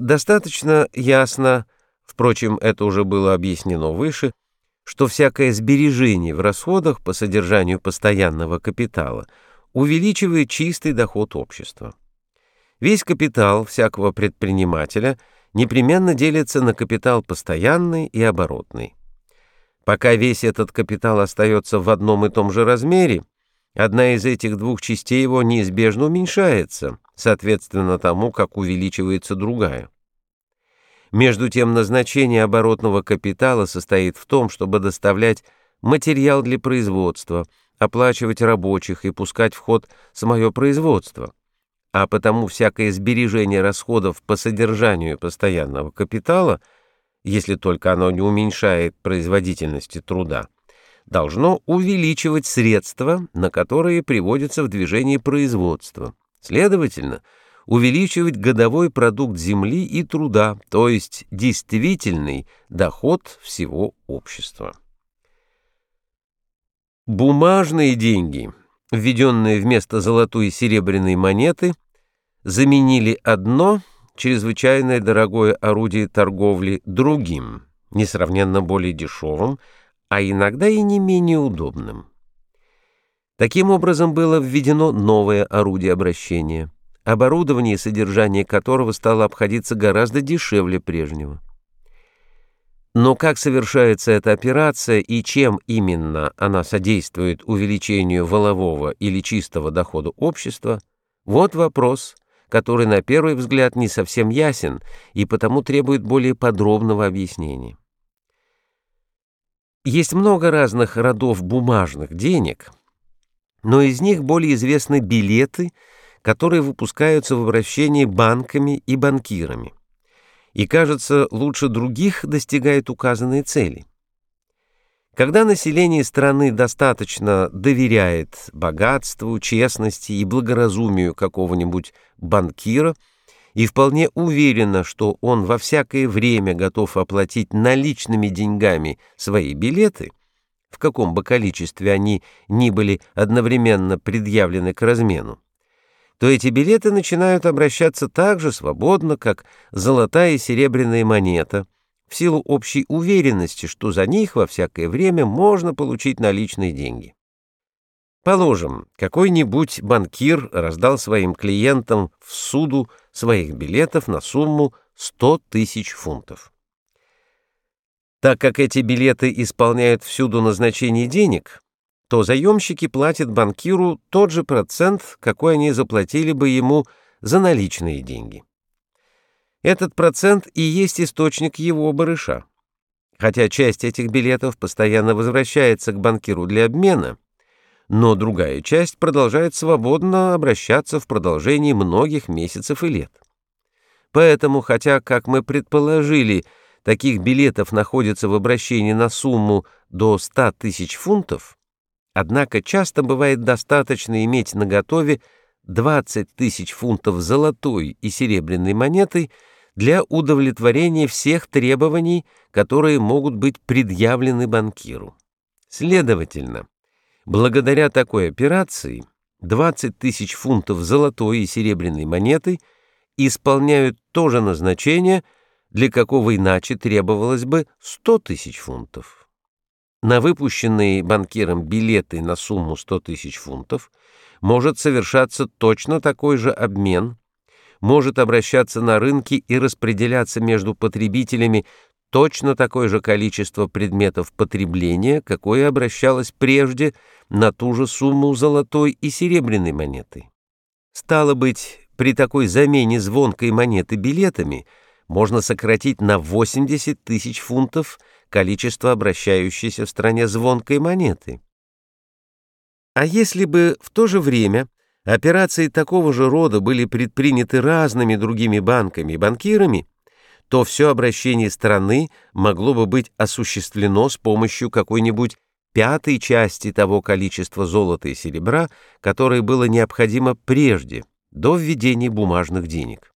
Достаточно ясно, впрочем, это уже было объяснено выше, что всякое сбережение в расходах по содержанию постоянного капитала увеличивает чистый доход общества. Весь капитал всякого предпринимателя непременно делится на капитал постоянный и оборотный. Пока весь этот капитал остается в одном и том же размере, одна из этих двух частей его неизбежно уменьшается, соответственно тому, как увеличивается другая. Между тем, назначение оборотного капитала состоит в том, чтобы доставлять материал для производства, оплачивать рабочих и пускать в ход самое производство. А потому всякое сбережение расходов по содержанию постоянного капитала, если только оно не уменьшает производительности труда, должно увеличивать средства, на которые приводится в движение производство. Следовательно, увеличивать годовой продукт земли и труда, то есть действительный доход всего общества. Бумажные деньги, введенные вместо золотой и серебряной монеты, заменили одно чрезвычайно дорогое орудие торговли другим, несравненно более дешевым, а иногда и не менее удобным. Таким образом было введено новое орудие обращения, оборудование и содержание которого стало обходиться гораздо дешевле прежнего. Но как совершается эта операция и чем именно она содействует увеличению волового или чистого дохода общества, вот вопрос, который на первый взгляд не совсем ясен и потому требует более подробного объяснения. Есть много разных родов бумажных денег – но из них более известны билеты, которые выпускаются в обращении банками и банкирами, и, кажется, лучше других достигают указанные цели. Когда население страны достаточно доверяет богатству, честности и благоразумию какого-нибудь банкира и вполне уверено, что он во всякое время готов оплатить наличными деньгами свои билеты – в каком бы количестве они ни были одновременно предъявлены к размену, то эти билеты начинают обращаться так же свободно, как золотая и серебряная монета, в силу общей уверенности, что за них во всякое время можно получить наличные деньги. Положим, какой-нибудь банкир раздал своим клиентам в суду своих билетов на сумму 100 тысяч фунтов. Так как эти билеты исполняют всюду назначение денег, то заемщики платят банкиру тот же процент, какой они заплатили бы ему за наличные деньги. Этот процент и есть источник его барыша. Хотя часть этих билетов постоянно возвращается к банкиру для обмена, но другая часть продолжает свободно обращаться в продолжении многих месяцев и лет. Поэтому, хотя, как мы предположили, таких билетов находится в обращении на сумму до 100 тысяч фунтов, однако часто бывает достаточно иметь наготове 20 тысяч фунтов золотой и серебряной монеты для удовлетворения всех требований, которые могут быть предъявлены банкиру. Следовательно, благодаря такой операции 20 тысяч фунтов золотой и серебряной монеты исполняют то же назначение – для какого иначе требовалось бы 100 тысяч фунтов. На выпущенные банкиром билеты на сумму 100 тысяч фунтов может совершаться точно такой же обмен, может обращаться на рынке и распределяться между потребителями точно такое же количество предметов потребления, какое обращалось прежде на ту же сумму золотой и серебряной монеты. Стало быть, при такой замене звонкой монеты билетами – можно сократить на 80 тысяч фунтов количество обращающейся в стране звонкой монеты. А если бы в то же время операции такого же рода были предприняты разными другими банками и банкирами, то все обращение страны могло бы быть осуществлено с помощью какой-нибудь пятой части того количества золота и серебра, которое было необходимо прежде, до введения бумажных денег.